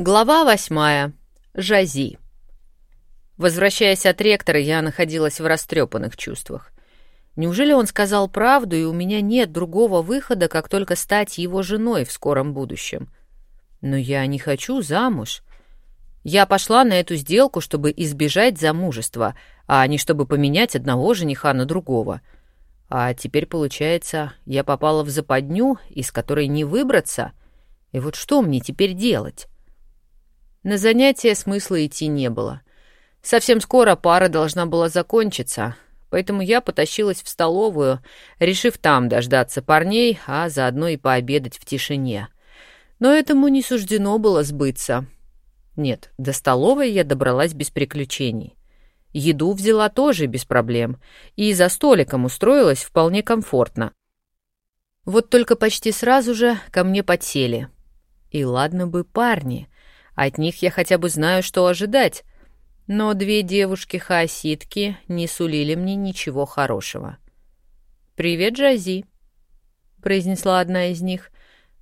Глава восьмая. Жази. Возвращаясь от ректора, я находилась в растрепанных чувствах. Неужели он сказал правду, и у меня нет другого выхода, как только стать его женой в скором будущем? Но я не хочу замуж. Я пошла на эту сделку, чтобы избежать замужества, а не чтобы поменять одного жениха на другого. А теперь, получается, я попала в западню, из которой не выбраться. И вот что мне теперь делать? На занятия смысла идти не было. Совсем скоро пара должна была закончиться, поэтому я потащилась в столовую, решив там дождаться парней, а заодно и пообедать в тишине. Но этому не суждено было сбыться. Нет, до столовой я добралась без приключений. Еду взяла тоже без проблем, и за столиком устроилась вполне комфортно. Вот только почти сразу же ко мне подсели. И ладно бы парни — от них я хотя бы знаю, что ожидать. Но две девушки-хаоситки не сулили мне ничего хорошего. «Привет, Джази», — произнесла одна из них.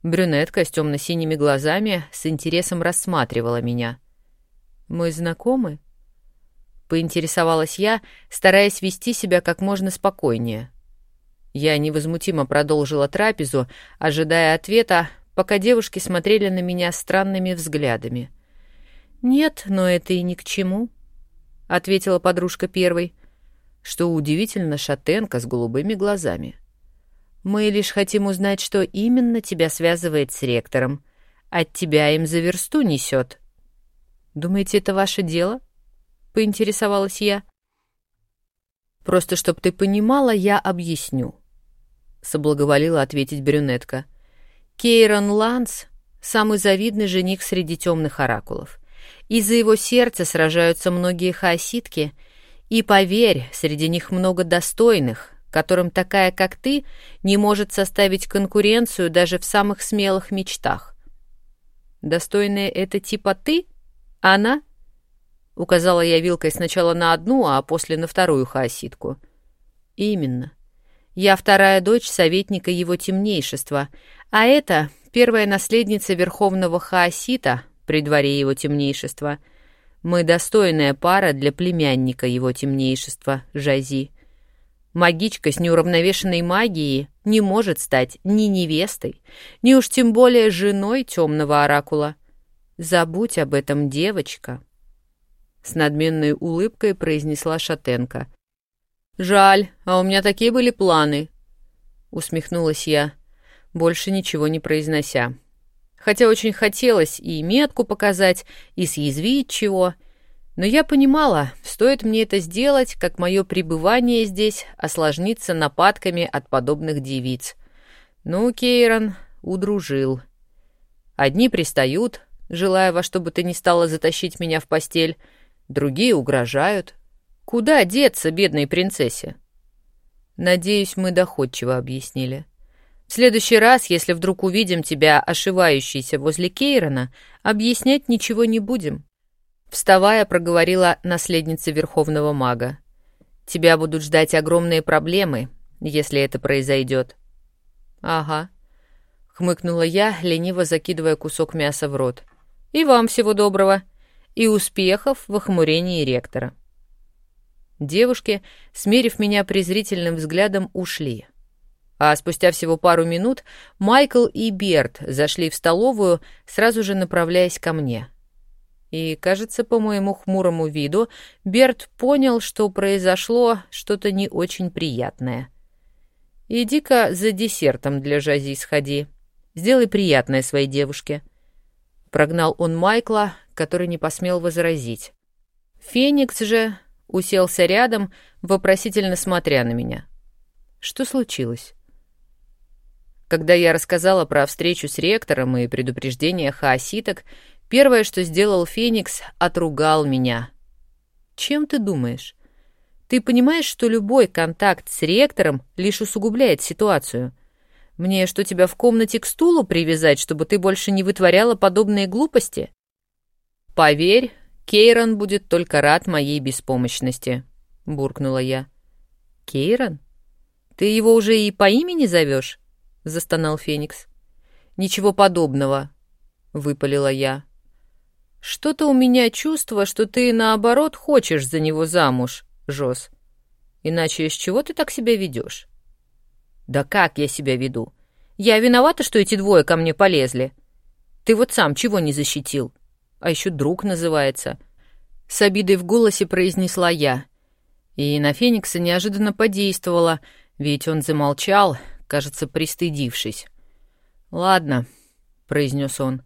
Брюнетка с темно-синими глазами с интересом рассматривала меня. «Мы знакомы?» — поинтересовалась я, стараясь вести себя как можно спокойнее. Я невозмутимо продолжила трапезу, ожидая ответа, пока девушки смотрели на меня странными взглядами. «Нет, но это и ни к чему», — ответила подружка первой, что удивительно шатенка с голубыми глазами. «Мы лишь хотим узнать, что именно тебя связывает с ректором. От тебя им за версту несет». «Думаете, это ваше дело?» — поинтересовалась я. «Просто чтоб ты понимала, я объясню», — соблаговолила ответить брюнетка. — Кейрон Ланс — самый завидный жених среди темных оракулов. Из-за его сердца сражаются многие хаоситки, и, поверь, среди них много достойных, которым такая, как ты, не может составить конкуренцию даже в самых смелых мечтах. «Достойная — это типа ты? Она?» — указала я вилкой сначала на одну, а после на вторую хаоситку. «Именно. Я вторая дочь советника его темнейшества, а это первая наследница верховного хаосита при дворе его темнейшества. Мы достойная пара для племянника его темнейшества, Жази. Магичка с неуравновешенной магией не может стать ни невестой, ни уж тем более женой темного оракула. Забудь об этом, девочка. С надменной улыбкой произнесла Шатенко. «Жаль, а у меня такие были планы», — усмехнулась я, больше ничего не произнося. Хотя очень хотелось и метку показать, и съязвить чего, но я понимала, стоит мне это сделать, как мое пребывание здесь осложнится нападками от подобных девиц. Ну, Кейрон удружил. Одни пристают, желая во что бы то ни стало затащить меня в постель, другие угрожают, Куда деться бедной принцессе? Надеюсь, мы доходчиво объяснили. В следующий раз, если вдруг увидим тебя ошивающейся возле Кейрона, объяснять ничего не будем. Вставая, проговорила наследница Верховного Мага. Тебя будут ждать огромные проблемы, если это произойдет. Ага. Хмыкнула я, лениво закидывая кусок мяса в рот. И вам всего доброго. И успехов в охмурении ректора. Девушки, смерив меня презрительным взглядом, ушли. А спустя всего пару минут Майкл и Берт зашли в столовую, сразу же направляясь ко мне. И, кажется, по моему хмурому виду, Берт понял, что произошло что-то не очень приятное. «Иди-ка за десертом для Жази сходи. Сделай приятное своей девушке». Прогнал он Майкла, который не посмел возразить. Феникс же уселся рядом, вопросительно смотря на меня. Что случилось? Когда я рассказала про встречу с ректором и предупреждение хаоситок, первое, что сделал Феникс, отругал меня. Чем ты думаешь? Ты понимаешь, что любой контакт с ректором лишь усугубляет ситуацию? Мне что, тебя в комнате к стулу привязать, чтобы ты больше не вытворяла подобные глупости? Поверь, Кейрон будет только рад моей беспомощности», — буркнула я. «Кейрон? Ты его уже и по имени зовешь?» — застонал Феникс. «Ничего подобного», — выпалила я. Что-то у меня чувство, что ты, наоборот, хочешь за него замуж, Жос. Иначе с чего ты так себя ведешь? Да как я себя веду? Я виновата, что эти двое ко мне полезли. Ты вот сам чего не защитил? А еще друг называется. С обидой в голосе произнесла я. И на Феникса неожиданно подействовала, ведь он замолчал, кажется, пристыдившись. «Ладно», — произнес он.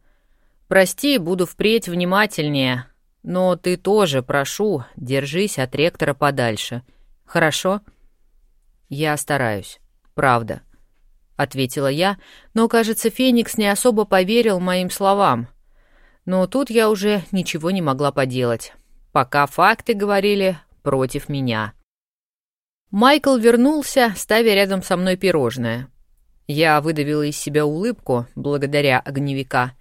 «Прости, буду впредь внимательнее, но ты тоже, прошу, держись от ректора подальше. Хорошо?» «Я стараюсь, правда», — ответила я, но, кажется, Феникс не особо поверил моим словам. Но тут я уже ничего не могла поделать, пока факты говорили против меня. Майкл вернулся, ставя рядом со мной пирожное. Я выдавила из себя улыбку благодаря огневика,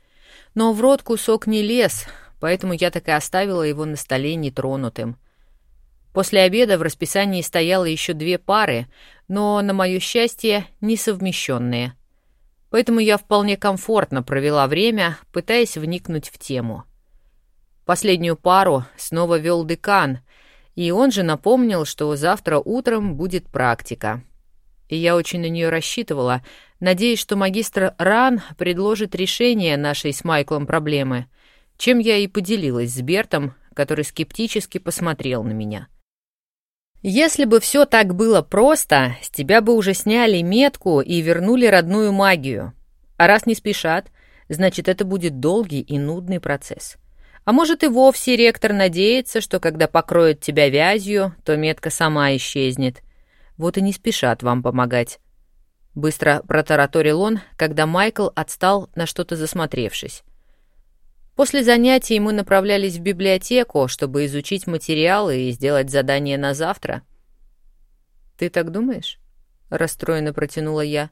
но в рот кусок не лез, поэтому я так и оставила его на столе нетронутым. После обеда в расписании стояло еще две пары, но, на мое счастье, несовмещенные. Поэтому я вполне комфортно провела время, пытаясь вникнуть в тему. Последнюю пару снова вел декан, и он же напомнил, что завтра утром будет практика. И я очень на нее рассчитывала, надеясь, что магистр Ран предложит решение нашей с Майклом проблемы, чем я и поделилась с Бертом, который скептически посмотрел на меня. «Если бы все так было просто, с тебя бы уже сняли метку и вернули родную магию. А раз не спешат, значит, это будет долгий и нудный процесс». А может и вовсе ректор надеется, что когда покроют тебя вязью, то метка сама исчезнет. Вот и не спешат вам помогать. Быстро протараторил он, когда Майкл отстал на что-то засмотревшись. После занятий мы направлялись в библиотеку, чтобы изучить материалы и сделать задание на завтра. «Ты так думаешь?» — расстроенно протянула я.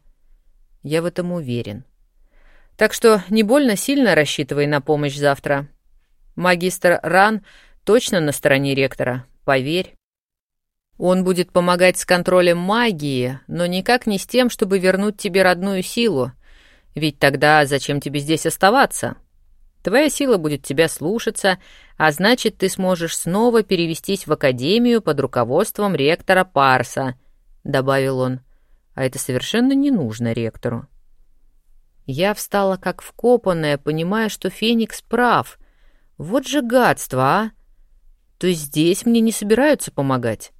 «Я в этом уверен. Так что не больно сильно рассчитывай на помощь завтра. Магистр Ран точно на стороне ректора, поверь. Он будет помогать с контролем магии, но никак не с тем, чтобы вернуть тебе родную силу. Ведь тогда зачем тебе здесь оставаться? Твоя сила будет тебя слушаться, а значит, ты сможешь снова перевестись в академию под руководством ректора Парса, добавил он. А это совершенно не нужно ректору. Я встала как вкопанная, понимая, что Феникс прав — вот же гадство, а! То есть здесь мне не собираются помогать.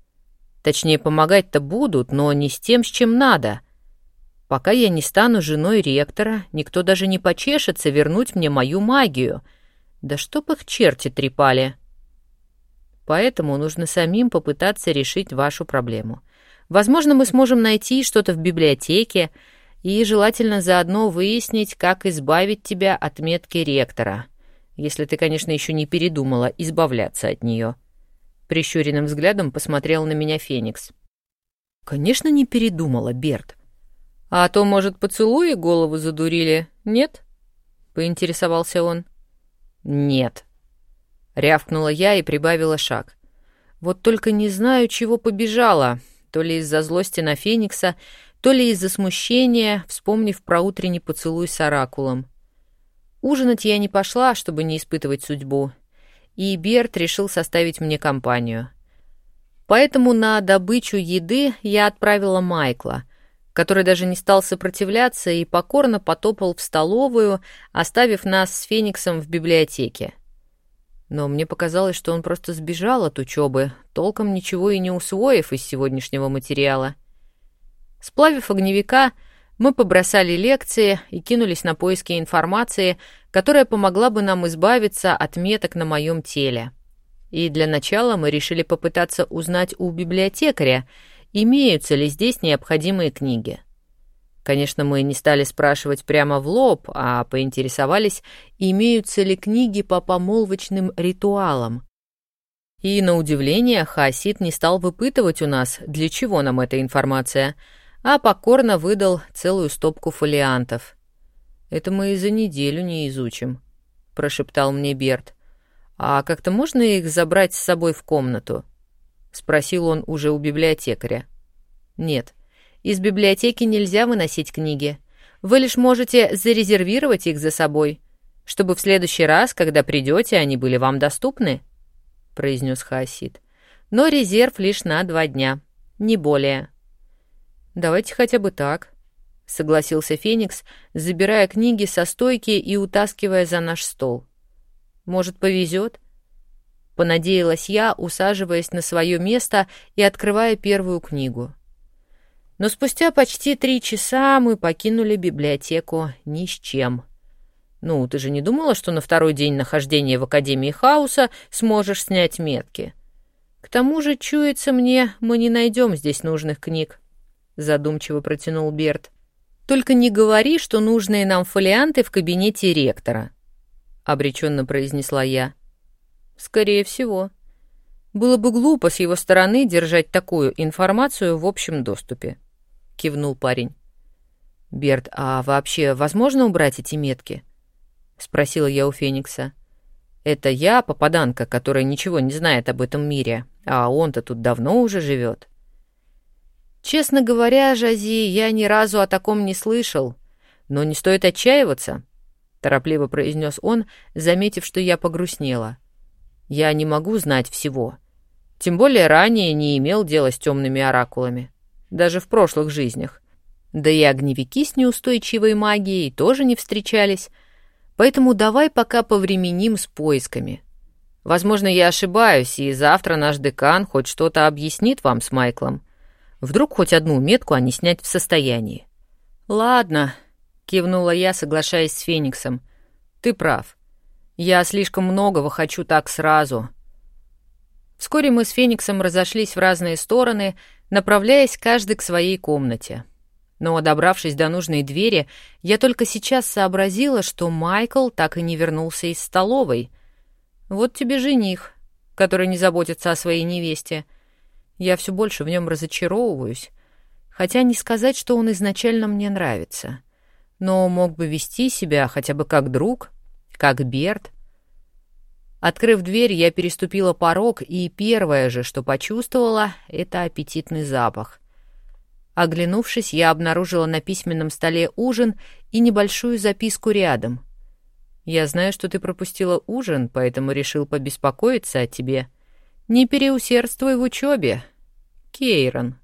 Точнее, помогать-то будут, но не с тем, с чем надо. Пока я не стану женой ректора, никто даже не почешется вернуть мне мою магию. Да чтоб их черти трепали. Поэтому нужно самим попытаться решить вашу проблему. Возможно, мы сможем найти что-то в библиотеке и желательно заодно выяснить, как избавить тебя от метки ректора если ты, конечно, еще не передумала избавляться от нее. Прищуренным взглядом посмотрел на меня Феникс. Конечно, не передумала, Берт. А то, может, поцелуи голову задурили, нет? Поинтересовался он. Нет. Рявкнула я и прибавила шаг. Вот только не знаю, чего побежала, то ли из-за злости на Феникса, то ли из-за смущения, вспомнив про утренний поцелуй с Оракулом. Ужинать я не пошла, чтобы не испытывать судьбу, и Берт решил составить мне компанию. Поэтому на добычу еды я отправила Майкла, который даже не стал сопротивляться и покорно потопал в столовую, оставив нас с Фениксом в библиотеке. Но мне показалось, что он просто сбежал от учебы, толком ничего и не усвоив из сегодняшнего материала. Сплавив огневика, мы побросали лекции и кинулись на поиски информации, которая помогла бы нам избавиться от меток на моем теле. И для начала мы решили попытаться узнать у библиотекаря, имеются ли здесь необходимые книги. Конечно, мы не стали спрашивать прямо в лоб, а поинтересовались, имеются ли книги по помолвочным ритуалам. И, на удивление, Хасид не стал выпытывать у нас, для чего нам эта информация — а покорно выдал целую стопку фолиантов. «Это мы и за неделю не изучим», — прошептал мне Берт. «А как-то можно их забрать с собой в комнату?» — спросил он уже у библиотекаря. «Нет, из библиотеки нельзя выносить книги. Вы лишь можете зарезервировать их за собой. чтобы в следующий раз, когда придете, они были вам доступны», — произнес Хаосид. «Но резерв лишь на два дня, не более». «Давайте хотя бы так», — согласился Феникс, забирая книги со стойки и утаскивая за наш стол. «Может, повезет?» Понадеялась я, усаживаясь на свое место и открывая первую книгу. Но спустя почти три часа мы покинули библиотеку ни с чем. Ну, ты же не думала, что на второй день нахождения в Академии Хаоса сможешь снять метки? К тому же, чуется мне, мы не найдем здесь нужных книг, задумчиво протянул Берт. Только не говори, что нужные нам фолианты в кабинете ректора, обреченно произнесла я. Скорее всего. Было бы глупо с его стороны держать такую информацию в общем доступе, кивнул парень. Берт, а вообще возможно убрать эти метки? — спросила я у Феникса. «Это я, попаданка, которая ничего не знает об этом мире, а он-то тут давно уже живет». «Честно говоря, Жази, я ни разу о таком не слышал, но не стоит отчаиваться», — торопливо произнес он, заметив, что я погрустнела. «Я не могу знать всего. Тем более ранее не имел дела с темными оракулами, даже в прошлых жизнях. Да и огневики с неустойчивой магией тоже не встречались». Поэтому давай пока повременим с поисками. Возможно, я ошибаюсь, и завтра наш декан хоть что-то объяснит вам с Майклом. Вдруг хоть одну метку они снять в состоянии. Ладно, кивнула я, соглашаясь с Фениксом. Ты прав. Я слишком многого хочу так сразу. Вскоре мы с Фениксом разошлись в разные стороны, направляясь каждый к своей комнате. Но, добравшись до нужной двери, я только сейчас сообразила, что Майкл так и не вернулся из столовой. Вот тебе жених, который не заботится о своей невесте. Я все больше в нем разочаровываюсь. Хотя не сказать, что он изначально мне нравится. Но мог бы вести себя хотя бы как друг, как Берт. Открыв дверь, я переступила порог, и первое же, что почувствовала, — это аппетитный запах — Оглянувшись, я обнаружила на письменном столе ужин и небольшую записку рядом. «Я знаю, что ты пропустила ужин, поэтому решил побеспокоиться о тебе. Не переусердствуй в учебе. Кейрон».